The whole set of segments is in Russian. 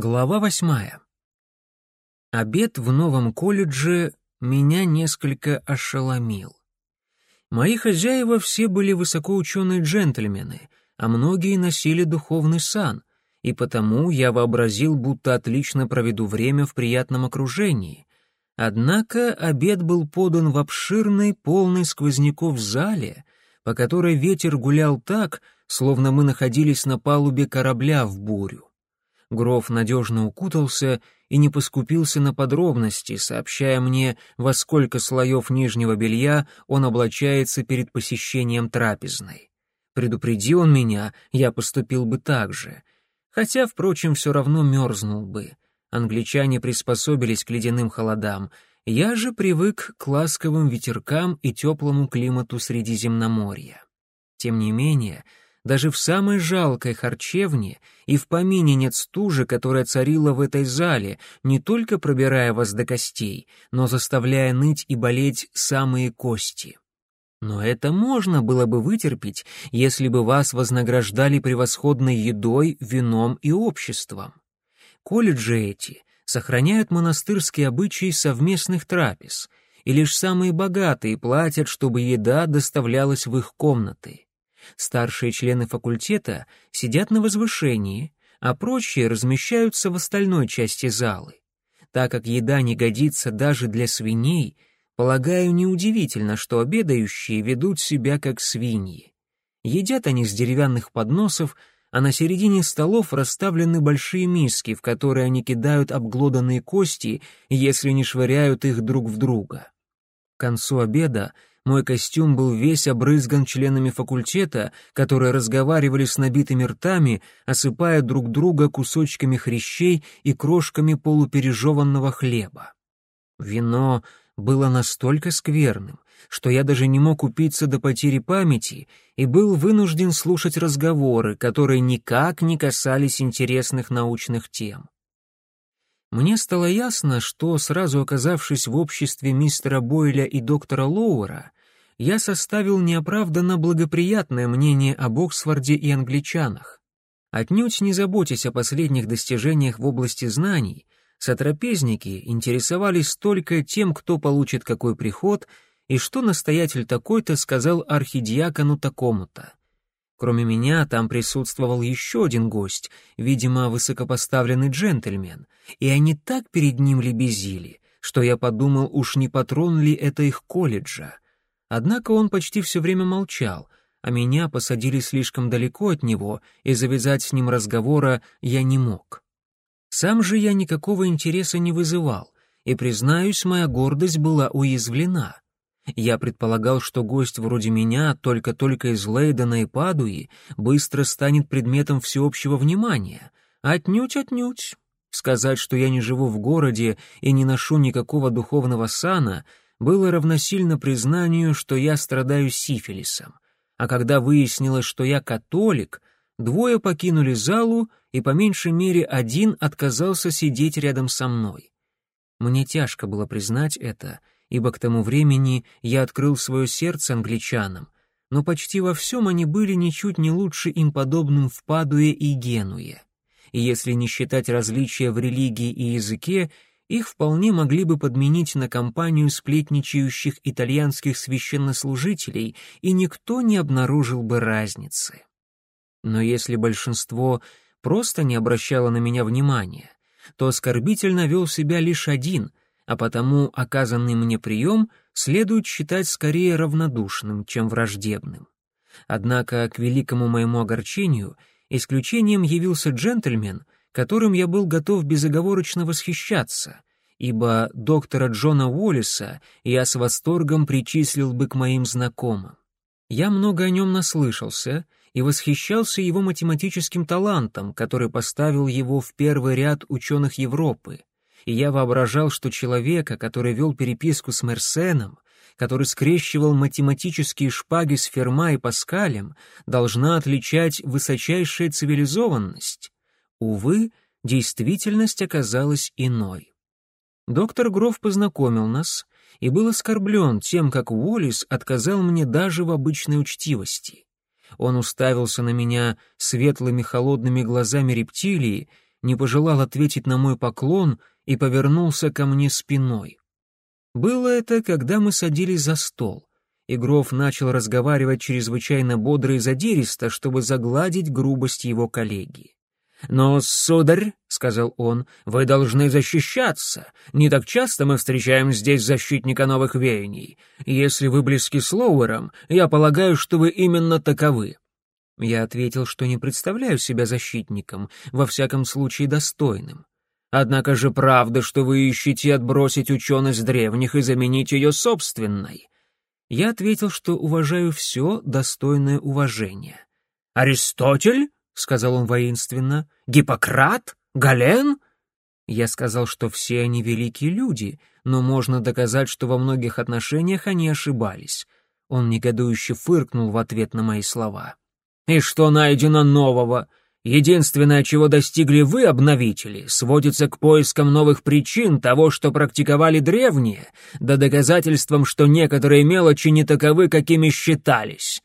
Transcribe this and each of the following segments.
Глава восьмая. Обед в новом колледже меня несколько ошеломил. Мои хозяева все были высокоученые джентльмены, а многие носили духовный сан, и потому я вообразил, будто отлично проведу время в приятном окружении. Однако обед был подан в обширной, полной сквозняков зале, по которой ветер гулял так, словно мы находились на палубе корабля в бурю. Гроф надежно укутался и не поскупился на подробности, сообщая мне, во сколько слоев нижнего белья он облачается перед посещением трапезной. Предупреди он меня, я поступил бы так же. Хотя, впрочем, все равно мерзнул бы. Англичане приспособились к ледяным холодам. Я же привык к ласковым ветеркам и теплому климату Средиземноморья. Тем не менее, даже в самой жалкой харчевне и в помине нет стужи, которая царила в этой зале, не только пробирая вас до костей, но заставляя ныть и болеть самые кости. Но это можно было бы вытерпеть, если бы вас вознаграждали превосходной едой, вином и обществом. Колледжи эти сохраняют монастырские обычаи совместных трапез, и лишь самые богатые платят, чтобы еда доставлялась в их комнаты. Старшие члены факультета сидят на возвышении, а прочие размещаются в остальной части залы. Так как еда не годится даже для свиней, полагаю, неудивительно, что обедающие ведут себя как свиньи. Едят они с деревянных подносов, а на середине столов расставлены большие миски, в которые они кидают обглоданные кости, если не швыряют их друг в друга. К концу обеда мой костюм был весь обрызган членами факультета, которые разговаривали с набитыми ртами, осыпая друг друга кусочками хрящей и крошками полупережеванного хлеба. Вино было настолько скверным, что я даже не мог упиться до потери памяти и был вынужден слушать разговоры, которые никак не касались интересных научных тем. Мне стало ясно, что, сразу оказавшись в обществе мистера Бойля и доктора Лоуэра, я составил неоправданно благоприятное мнение об Оксфорде и англичанах. Отнюдь не заботясь о последних достижениях в области знаний, сотрапезники интересовались только тем, кто получит какой приход и что настоятель такой-то сказал архидиакону такому-то. Кроме меня там присутствовал еще один гость, видимо, высокопоставленный джентльмен, и они так перед ним лебезили, что я подумал, уж не патрон ли это их колледжа — Однако он почти все время молчал, а меня посадили слишком далеко от него, и завязать с ним разговора я не мог. Сам же я никакого интереса не вызывал, и, признаюсь, моя гордость была уязвлена. Я предполагал, что гость вроде меня, только-только из Лейдена и Падуи, быстро станет предметом всеобщего внимания. Отнюдь-отнюдь. Сказать, что я не живу в городе и не ношу никакого духовного сана — было равносильно признанию, что я страдаю сифилисом. А когда выяснилось, что я католик, двое покинули залу, и по меньшей мере один отказался сидеть рядом со мной. Мне тяжко было признать это, ибо к тому времени я открыл свое сердце англичанам, но почти во всем они были ничуть не лучше им подобным в Падуе и Генуе. И если не считать различия в религии и языке, их вполне могли бы подменить на компанию сплетничающих итальянских священнослужителей, и никто не обнаружил бы разницы. Но если большинство просто не обращало на меня внимания, то оскорбительно вел себя лишь один, а потому оказанный мне прием следует считать скорее равнодушным, чем враждебным. Однако, к великому моему огорчению, исключением явился джентльмен — которым я был готов безоговорочно восхищаться, ибо доктора Джона Уоллиса я с восторгом причислил бы к моим знакомым. Я много о нем наслышался и восхищался его математическим талантом, который поставил его в первый ряд ученых Европы, и я воображал, что человека, который вел переписку с Мерсеном, который скрещивал математические шпаги с Ферма и Паскалем, должна отличать высочайшая цивилизованность. Увы, действительность оказалась иной. Доктор Гроф познакомил нас и был оскорблен тем, как Уоллес отказал мне даже в обычной учтивости. Он уставился на меня светлыми холодными глазами рептилии, не пожелал ответить на мой поклон и повернулся ко мне спиной. Было это, когда мы садились за стол. Игров начал разговаривать чрезвычайно бодро и задиристо, чтобы загладить грубость его коллеги. «Но, сударь», — сказал он, — «вы должны защищаться. Не так часто мы встречаем здесь защитника новых веяний. Если вы близки с Лоуэром, я полагаю, что вы именно таковы». Я ответил, что не представляю себя защитником, во всяком случае достойным. Однако же правда, что вы ищете отбросить ученость древних и заменить ее собственной. Я ответил, что уважаю все достойное уважения. «Аристотель?» — сказал он воинственно. «Гиппократ? Гален?» Я сказал, что все они великие люди, но можно доказать, что во многих отношениях они ошибались. Он негодующе фыркнул в ответ на мои слова. «И что найдено нового? Единственное, чего достигли вы, обновители, сводится к поискам новых причин того, что практиковали древние, да доказательством, что некоторые мелочи не таковы, какими считались.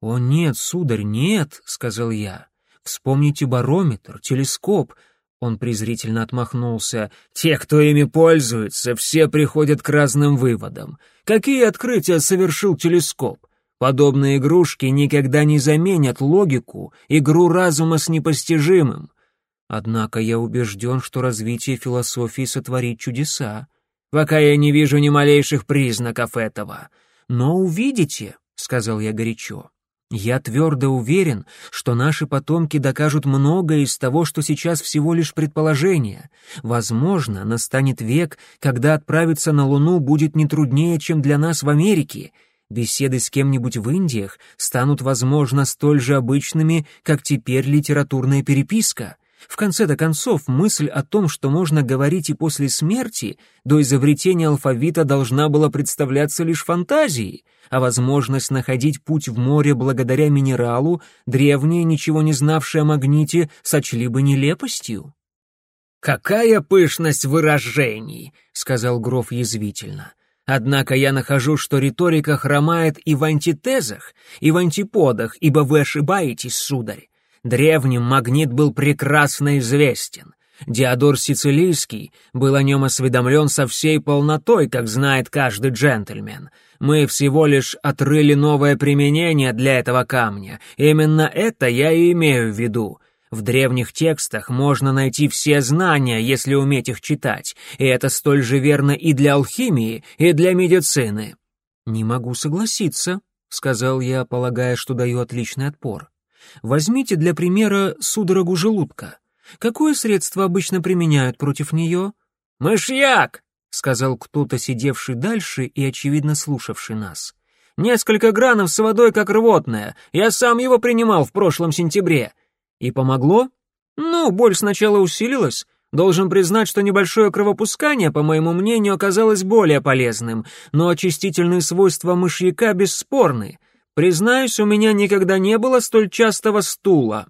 «О нет, сударь, нет», — сказал я. «Вспомните барометр, телескоп». Он презрительно отмахнулся. «Те, кто ими пользуется, все приходят к разным выводам. Какие открытия совершил телескоп? Подобные игрушки никогда не заменят логику, игру разума с непостижимым. Однако я убежден, что развитие философии сотворит чудеса. Пока я не вижу ни малейших признаков этого. Но увидите, — сказал я горячо. Я твердо уверен, что наши потомки докажут многое из того, что сейчас всего лишь предположение. Возможно, настанет век, когда отправиться на Луну будет не труднее, чем для нас в Америке — Беседы с кем-нибудь в Индиях станут, возможно, столь же обычными, как теперь литературная переписка. В конце-то концов, мысль о том, что можно говорить и после смерти, до изобретения алфавита должна была представляться лишь фантазией, а возможность находить путь в море благодаря минералу древние, ничего не знавшие о магните, сочли бы нелепостью. «Какая пышность выражений!» — сказал Гроф язвительно. Однако я нахожу, что риторика хромает и в антитезах, и в антиподах, ибо вы ошибаетесь, сударь. Древним магнит был прекрасно известен. Диодор Сицилийский был о нем осведомлен со всей полнотой, как знает каждый джентльмен. Мы всего лишь отрыли новое применение для этого камня. Именно это я и имею в виду. В древних текстах можно найти все знания, если уметь их читать, и это столь же верно и для алхимии, и для медицины». «Не могу согласиться», — сказал я, полагая, что даю отличный отпор. «Возьмите для примера судорогу желудка. Какое средство обычно применяют против нее?» «Мышьяк!» — сказал кто-то, сидевший дальше и, очевидно, слушавший нас. «Несколько гранов с водой, как рвотное. Я сам его принимал в прошлом сентябре. И помогло? Ну, боль сначала усилилась. Должен признать, что небольшое кровопускание, по моему мнению, оказалось более полезным, но очистительные свойства мышьяка бесспорны. Признаюсь, у меня никогда не было столь частого стула.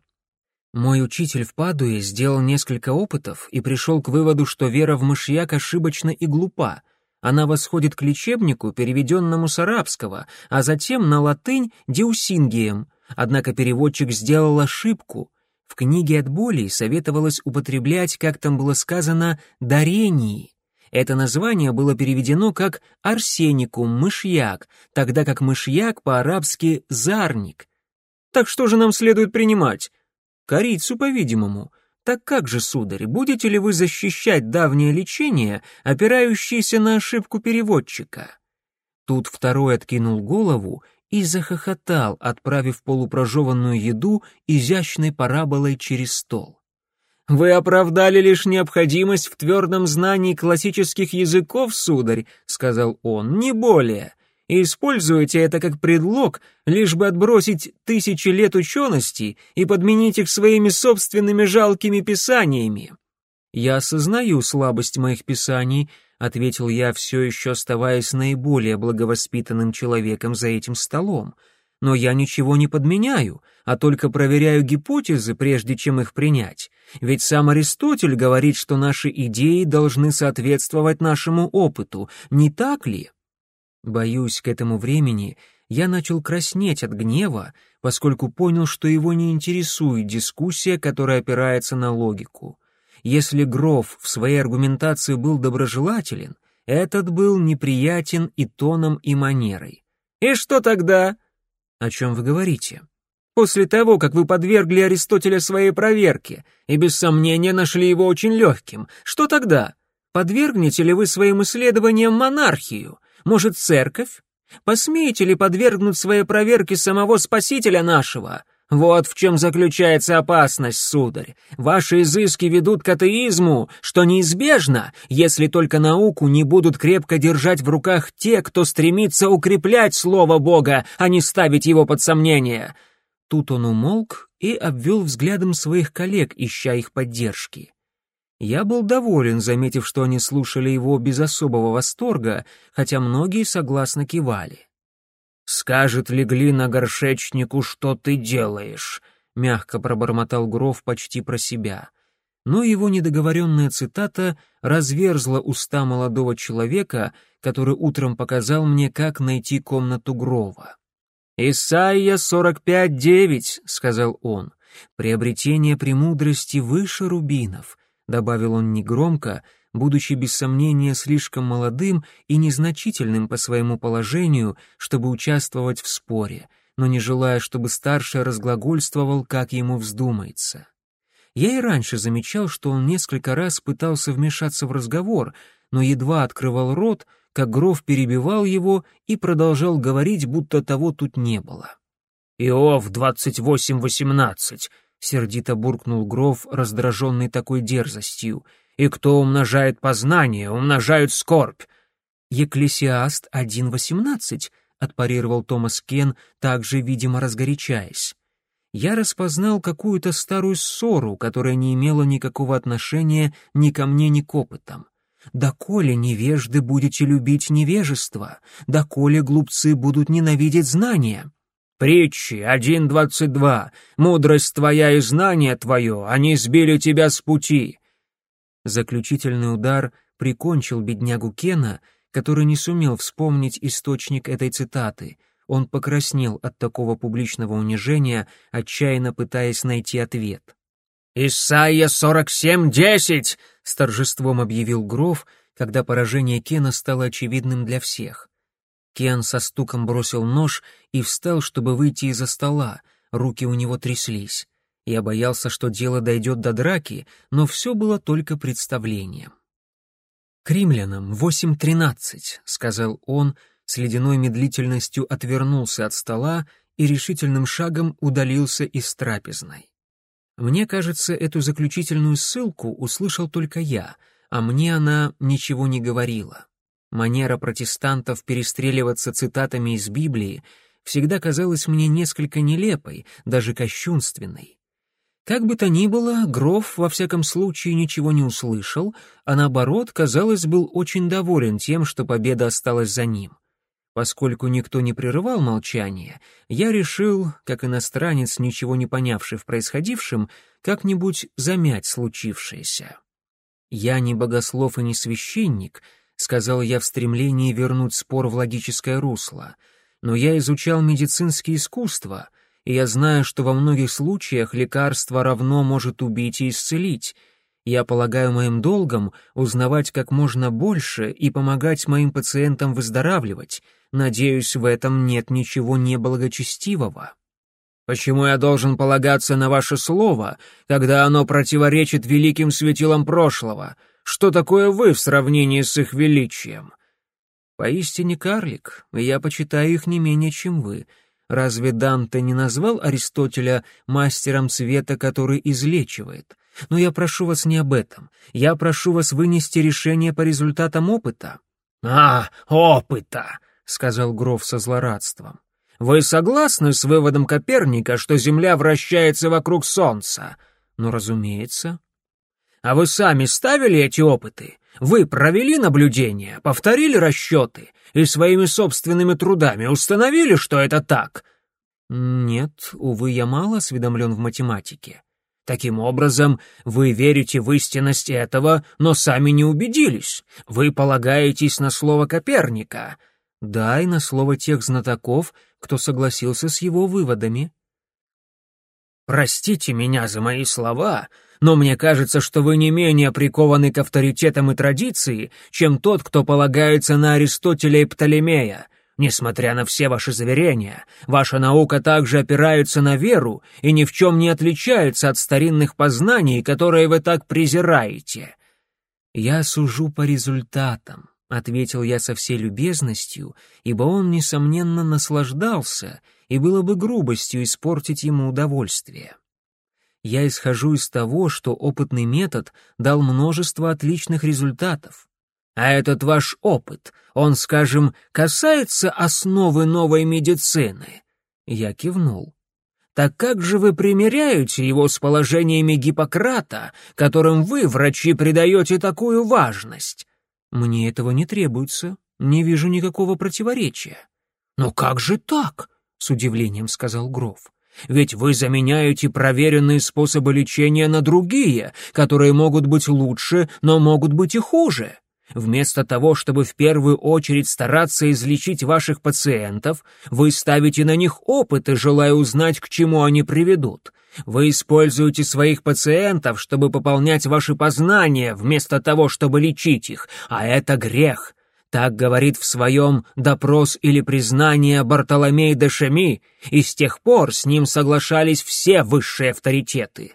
Мой учитель в Падуе сделал несколько опытов и пришел к выводу, что вера в мышьяк ошибочна и глупа. Она восходит к лечебнику, переведенному с арабского, а затем на латынь «деусингием», однако переводчик сделал ошибку. В книге от боли советовалось употреблять, как там было сказано, «дарении». Это название было переведено как «арсеникум», «мышьяк», тогда как «мышьяк» по-арабски «зарник». Так что же нам следует принимать? Корицу, по-видимому. Так как же, сударь, будете ли вы защищать давнее лечение, опирающееся на ошибку переводчика? Тут второй откинул голову и захохотал, отправив полупрожеванную еду изящной параболой через стол. «Вы оправдали лишь необходимость в твердом знании классических языков, сударь», — сказал он, — «не более. И используете это как предлог, лишь бы отбросить тысячи лет учености и подменить их своими собственными жалкими писаниями. Я осознаю слабость моих писаний — ответил я, все еще оставаясь наиболее благовоспитанным человеком за этим столом. «Но я ничего не подменяю, а только проверяю гипотезы, прежде чем их принять. Ведь сам Аристотель говорит, что наши идеи должны соответствовать нашему опыту, не так ли?» Боюсь, к этому времени я начал краснеть от гнева, поскольку понял, что его не интересует дискуссия, которая опирается на логику. если Гров в своей аргументации был доброжелателен, этот был неприятен и тоном, и манерой. «И что тогда?» «О чем вы говорите?» «После того, как вы подвергли Аристотеля своей проверке и без сомнения нашли его очень легким, что тогда? Подвергнете ли вы своим исследованиям монархию? Может, церковь? Посмеете ли подвергнуть своей проверке самого Спасителя нашего? Вот в чем заключается опасность, сударь. Ваши изыски ведут к атеизму, что неизбежно, если только науку не будут крепко держать в руках те, кто стремится укреплять слово Бога, а не ставить его под сомнение. Тут он умолк и обвел взглядом своих коллег, ища их поддержки. Я был доволен, заметив, что они слушали его без особого восторга, хотя многие согласно кивали. «Скажет ли глина горшечнику, что ты делаешь?» — мягко пробормотал Гров почти про себя. Но его недоговоренная цитата разверзла уста молодого человека, который утром показал мне, как найти комнату Грова. «Исайя 45.9», — сказал он, — «приобретение премудрости выше рубинов», — добавил он негромко, — будучи без сомнения слишком молодым и незначительным по своему положению, чтобы участвовать в споре, но не желая, чтобы старший разглагольствовал, как ему вздумается. Я и раньше замечал, что он несколько раз пытался вмешаться в разговор, но едва открывал рот, как Гров перебивал его и продолжал говорить, будто того тут не было. «Иов, двадцать восемь восемнадцать!» — сердито буркнул Гров, раздраженный такой дерзостью — и кто умножает познание, умножает скорбь. Екклесиаст 1.18, отпарировал Томас Кен, также, видимо, разгорячаясь. Я распознал какую-то старую ссору, которая не имела никакого отношения ни ко мне, ни к опытам. «Доколе невежды будете любить невежество, доколе глупцы будут ненавидеть знания». Притчи 1.22. «Мудрость твоя и знание твое, они сбили тебя с пути. Заключительный удар прикончил беднягу Кена, который не сумел вспомнить источник этой цитаты. Он покраснел от такого публичного унижения, отчаянно пытаясь найти ответ. «Исайя 47.10!» — с торжеством объявил Гров, когда поражение Кена стало очевидным для всех. Кен со стуком бросил нож и встал, чтобы выйти из-за стола, руки у него тряслись. Я боялся, что дело дойдет до драки, но все было только представлением. «К римлянам 8.13», — сказал он, с ледяной медлительностью отвернулся от стола и решительным шагом удалился из трапезной. Мне кажется, эту заключительную ссылку услышал только я, а мне она ничего не говорила. Манера протестантов перестреливаться цитатами из Библии всегда казалась мне несколько нелепой, даже кощунственной. Как бы то ни было, Гроф во всяком случае ничего не услышал, а наоборот, казалось, был очень доволен тем, что победа осталась за ним. Поскольку никто не прерывал молчание, я решил, как иностранец, ничего не понявший в происходившем, как-нибудь замять случившееся. «Я не богослов и не священник», — сказал я в стремлении вернуть спор в логическое русло, «но я изучал медицинские искусства», и я знаю, что во многих случаях лекарство равно может убить и исцелить. Я полагаю моим долгом узнавать как можно больше и помогать моим пациентам выздоравливать. Надеюсь, в этом нет ничего неблагочестивого. Почему я должен полагаться на ваше слово, когда оно противоречит великим светилам прошлого? Что такое вы в сравнении с их величием? Поистине карлик, я почитаю их не менее, чем вы — Разве Данте не назвал Аристотеля мастером света, который излечивает? Но я прошу вас не об этом. Я прошу вас вынести решение по результатам опыта. А, опыта, сказал Гров со злорадством. Вы согласны с выводом Коперника, что Земля вращается вокруг Солнца? Ну, разумеется. А вы сами ставили эти опыты? Вы провели наблюдения, повторили расчеты и своими собственными трудами установили, что это так? Нет, увы, я мало осведомлен в математике. Таким образом, вы верите в истинность этого, но сами не убедились. Вы полагаетесь на слово Коперника. Да, и на слово тех знатоков, кто согласился с его выводами. Простите меня за мои слова, но мне кажется, что вы не менее прикованы к авторитетам и традиции, чем тот, кто полагается на Аристотеля и Птолемея. Несмотря на все ваши заверения, ваша наука также опирается на веру и ни в чем не отличается от старинных познаний, которые вы так презираете. Я сужу по результатам, — ответил я со всей любезностью, ибо он, несомненно, наслаждался, и было бы грубостью испортить ему удовольствие. Я исхожу из того, что опытный метод дал множество отличных результатов. А этот ваш опыт, он, скажем, касается основы новой медицины?» Я кивнул. «Так как же вы примеряете его с положениями Гиппократа, которым вы, врачи, придаете такую важность?» «Мне этого не требуется. Не вижу никакого противоречия». «Но как же так?» — с удивлением сказал Гров. «Ведь вы заменяете проверенные способы лечения на другие, которые могут быть лучше, но могут быть и хуже». Вместо того, чтобы в первую очередь стараться излечить ваших пациентов, вы ставите на них опыты, желая узнать, к чему они приведут. Вы используете своих пациентов, чтобы пополнять ваши познания, вместо того, чтобы лечить их, а это грех. Так говорит в своем «Допрос или признание» Бартоломей де Шеми, и с тех пор с ним соглашались все высшие авторитеты.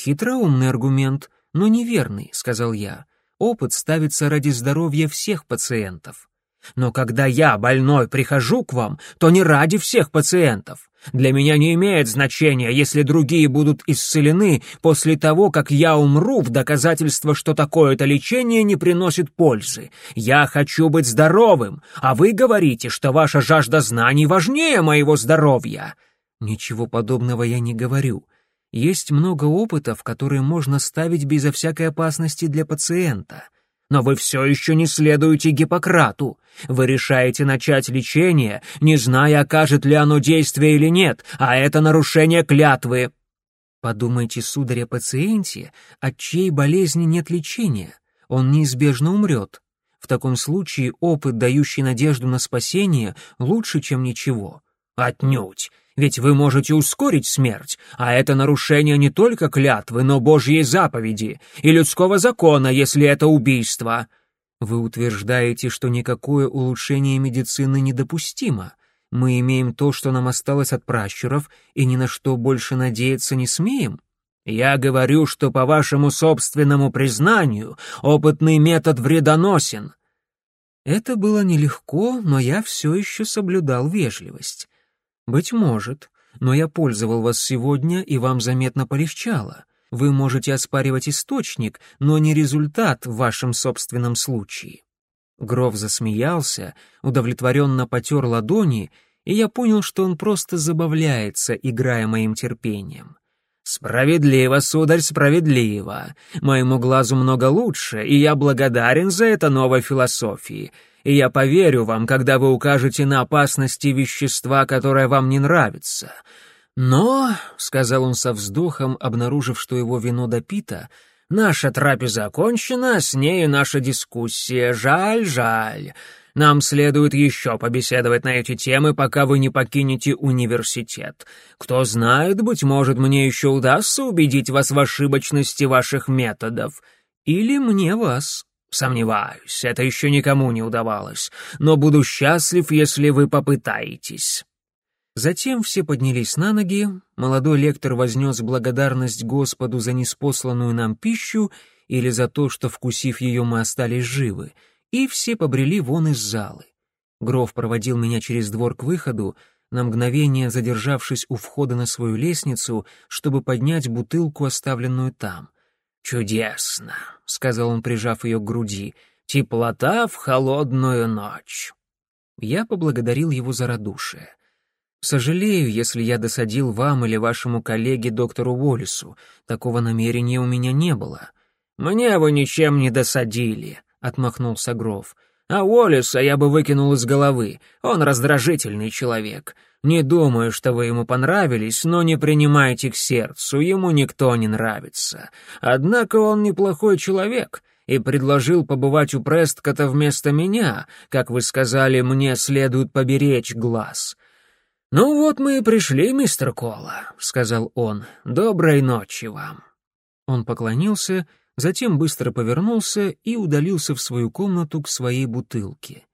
«Хитроумный аргумент, но неверный», — сказал я. Опыт ставится ради здоровья всех пациентов. Но когда я, больной, прихожу к вам, то не ради всех пациентов. Для меня не имеет значения, если другие будут исцелены после того, как я умру в доказательство, что такое-то лечение не приносит пользы. Я хочу быть здоровым, а вы говорите, что ваша жажда знаний важнее моего здоровья. Ничего подобного я не говорю. Есть много опытов, которые можно ставить безо всякой опасности для пациента. Но вы все еще не следуете Гиппократу. Вы решаете начать лечение, не зная, окажет ли оно действие или нет, а это нарушение клятвы. Подумайте, сударь, о пациенте, от чьей болезни нет лечения. Он неизбежно умрет. В таком случае опыт, дающий надежду на спасение, лучше, чем ничего. Отнюдь. Ведь вы можете ускорить смерть, а это нарушение не только клятвы, но Божьей заповеди и людского закона, если это убийство. Вы утверждаете, что никакое улучшение медицины недопустимо. Мы имеем то, что нам осталось от пращуров, и ни на что больше надеяться не смеем? Я говорю, что по вашему собственному признанию опытный метод вредоносен. Это было нелегко, но я все еще соблюдал вежливость. «Быть может, но я пользовал вас сегодня, и вам заметно полегчало. Вы можете оспаривать источник, но не результат в вашем собственном случае». Гров засмеялся, удовлетворенно потер ладони, и я понял, что он просто забавляется, играя моим терпением. «Справедливо, сударь, справедливо. Моему глазу много лучше, и я благодарен за это новой философии и я поверю вам, когда вы укажете на опасности вещества, которое вам не нравится. Но, — сказал он со вздохом, обнаружив, что его вино допито, — наша трапеза окончена, с ней наша дискуссия. Жаль, жаль. Нам следует еще побеседовать на эти темы, пока вы не покинете университет. Кто знает, быть может, мне еще удастся убедить вас в ошибочности ваших методов. Или мне вас. Сомневаюсь, это еще никому не удавалось, но буду счастлив, если вы попытаетесь». Затем все поднялись на ноги, молодой лектор вознес благодарность Господу за неспосланную нам пищу или за то, что, вкусив ее, мы остались живы, и все побрели вон из залы. Гров проводил меня через двор к выходу, на мгновение задержавшись у входа на свою лестницу, чтобы поднять бутылку, оставленную там. «Чудесно», — сказал он, прижав ее к груди, — «теплота в холодную ночь». Я поблагодарил его за радушие. «Сожалею, если я досадил вам или вашему коллеге доктору Уоллесу. Такого намерения у меня не было». «Мне вы ничем не досадили», — отмахнулся Гров. «А Уоллеса я бы выкинул из головы. Он раздражительный человек. Не думаю, что вы ему понравились, но не принимайте к сердцу, ему никто не нравится. Однако он неплохой человек и предложил побывать у Престкота вместо меня. Как вы сказали, мне следует поберечь глаз. «Ну вот мы и пришли, мистер Кола», — сказал он. «Доброй ночи вам». Он поклонился, затем быстро повернулся и удалился в свою комнату к своей бутылке.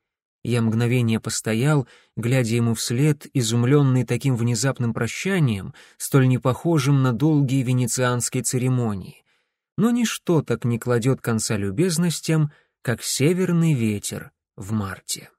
Я мгновение постоял, глядя ему вслед, изумленный таким внезапным прощанием, столь непохожим на долгие венецианские церемонии. Но ничто так не кладет конца любезностям, как северный ветер в марте.